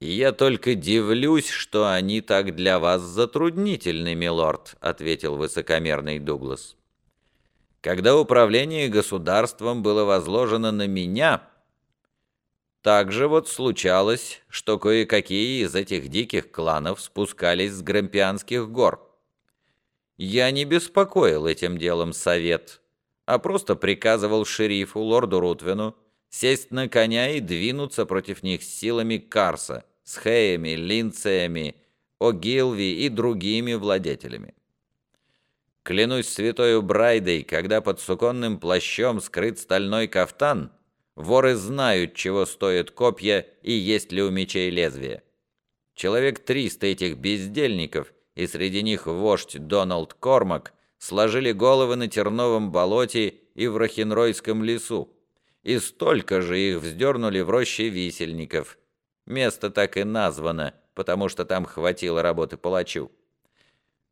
«И я только дивлюсь, что они так для вас затруднительны, милорд», — ответил высокомерный Дуглас. «Когда управление государством было возложено на меня, также вот случалось, что кое-какие из этих диких кланов спускались с Грампианских гор. Я не беспокоил этим делом совет, а просто приказывал шерифу, лорду Рутвину, сесть на коня и двинуться против них силами Карса, с Хеями, Линцеями, О'Гилви и другими владетелями. Клянусь святою Брайдой, когда под суконным плащом скрыт стальной кафтан, воры знают, чего стоят копья и есть ли у мечей лезвие. Человек триста этих бездельников, и среди них вождь Доналд Кормак, сложили головы на Терновом болоте и в Рахенройском лесу, и столько же их вздернули в роще висельников. Место так и названо, потому что там хватило работы палачу.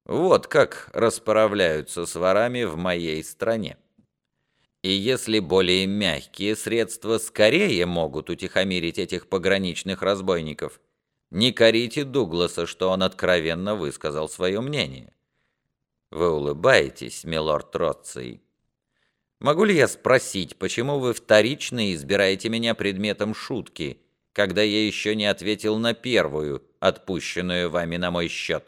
Вот как расправляются с ворами в моей стране. И если более мягкие средства скорее могут утихомирить этих пограничных разбойников, не корите Дугласа, что он откровенно высказал свое мнение. Вы улыбаетесь, милорд Троций. Могу ли я спросить, почему вы вторично избираете меня предметом шутки, когда я еще не ответил на первую, отпущенную вами на мой счет?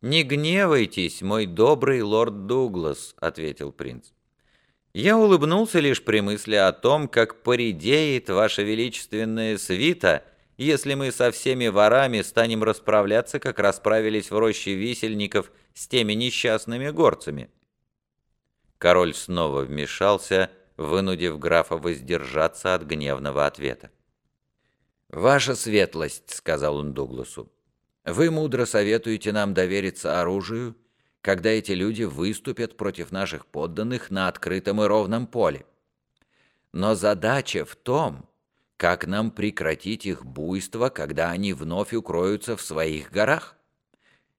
«Не гневайтесь, мой добрый лорд Дуглас», — ответил принц. «Я улыбнулся лишь при мысли о том, как поредеет ваша величественная свита, если мы со всеми ворами станем расправляться, как расправились в роще висельников с теми несчастными горцами». Король снова вмешался, вынудив графа воздержаться от гневного ответа. «Ваша светлость», — сказал он Дугласу, — «вы мудро советуете нам довериться оружию, когда эти люди выступят против наших подданных на открытом и ровном поле. Но задача в том, как нам прекратить их буйство, когда они вновь укроются в своих горах.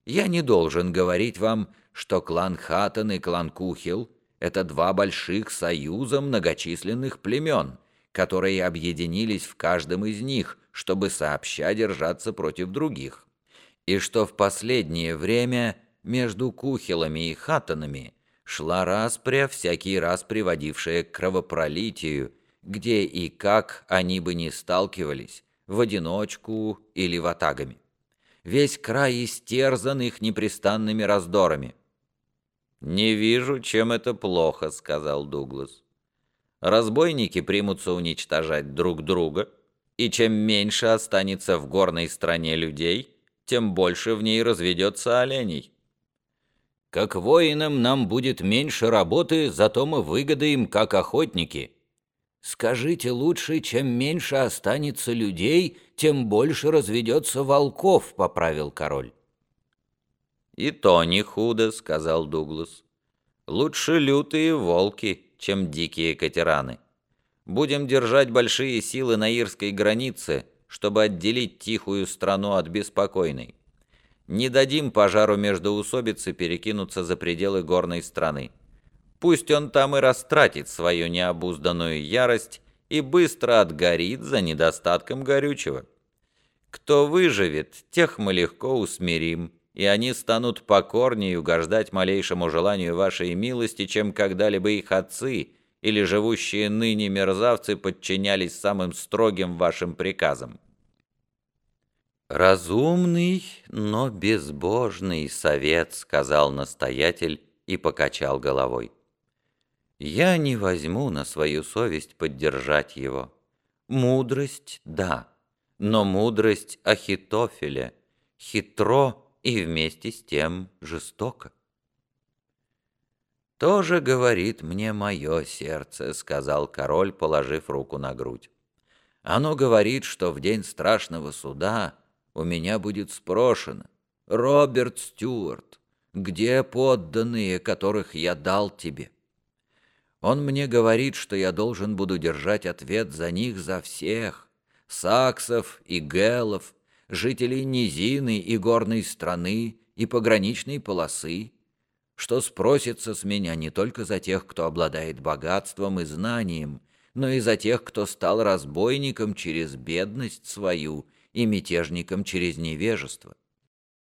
Я не должен говорить вам, что клан Хаттон и клан Кухил это два больших союза многочисленных племен, которые объединились в каждом из них, чтобы сообща держаться против других. И что в последнее время между Кухилами и Хаттонами шла распря, всякий раз приводившая к кровопролитию, где и как они бы не сталкивались, в одиночку или в атагами. Весь край истерзан их непрестанными раздорами. «Не вижу, чем это плохо», — сказал Дуглас. «Разбойники примутся уничтожать друг друга, и чем меньше останется в горной стране людей, тем больше в ней разведется оленей». «Как воинам нам будет меньше работы, зато мы выгодаем, как охотники». «Скажите лучше, чем меньше останется людей, тем больше разведется волков», — поправил король. «И то не худо», — сказал Дуглас. «Лучше лютые волки, чем дикие катераны. Будем держать большие силы на ирской границе, чтобы отделить тихую страну от беспокойной. Не дадим пожару между усобицы перекинуться за пределы горной страны. Пусть он там и растратит свою необузданную ярость и быстро отгорит за недостатком горючего. Кто выживет, тех мы легко усмирим» и они станут покорнее угождать малейшему желанию вашей милости, чем когда-либо их отцы или живущие ныне мерзавцы подчинялись самым строгим вашим приказам. «Разумный, но безбожный совет», — сказал настоятель и покачал головой. «Я не возьму на свою совесть поддержать его. Мудрость — да, но мудрость Ахитофеля, хитро — и вместе с тем жестоко. «Тоже говорит мне мое сердце», — сказал король, положив руку на грудь. «Оно говорит, что в день страшного суда у меня будет спрошено. Роберт Стюарт, где подданные, которых я дал тебе?» Он мне говорит, что я должен буду держать ответ за них за всех, саксов и гелов, жителей низины и горной страны и пограничной полосы, что спросится с меня не только за тех, кто обладает богатством и знанием, но и за тех, кто стал разбойником через бедность свою и мятежником через невежество.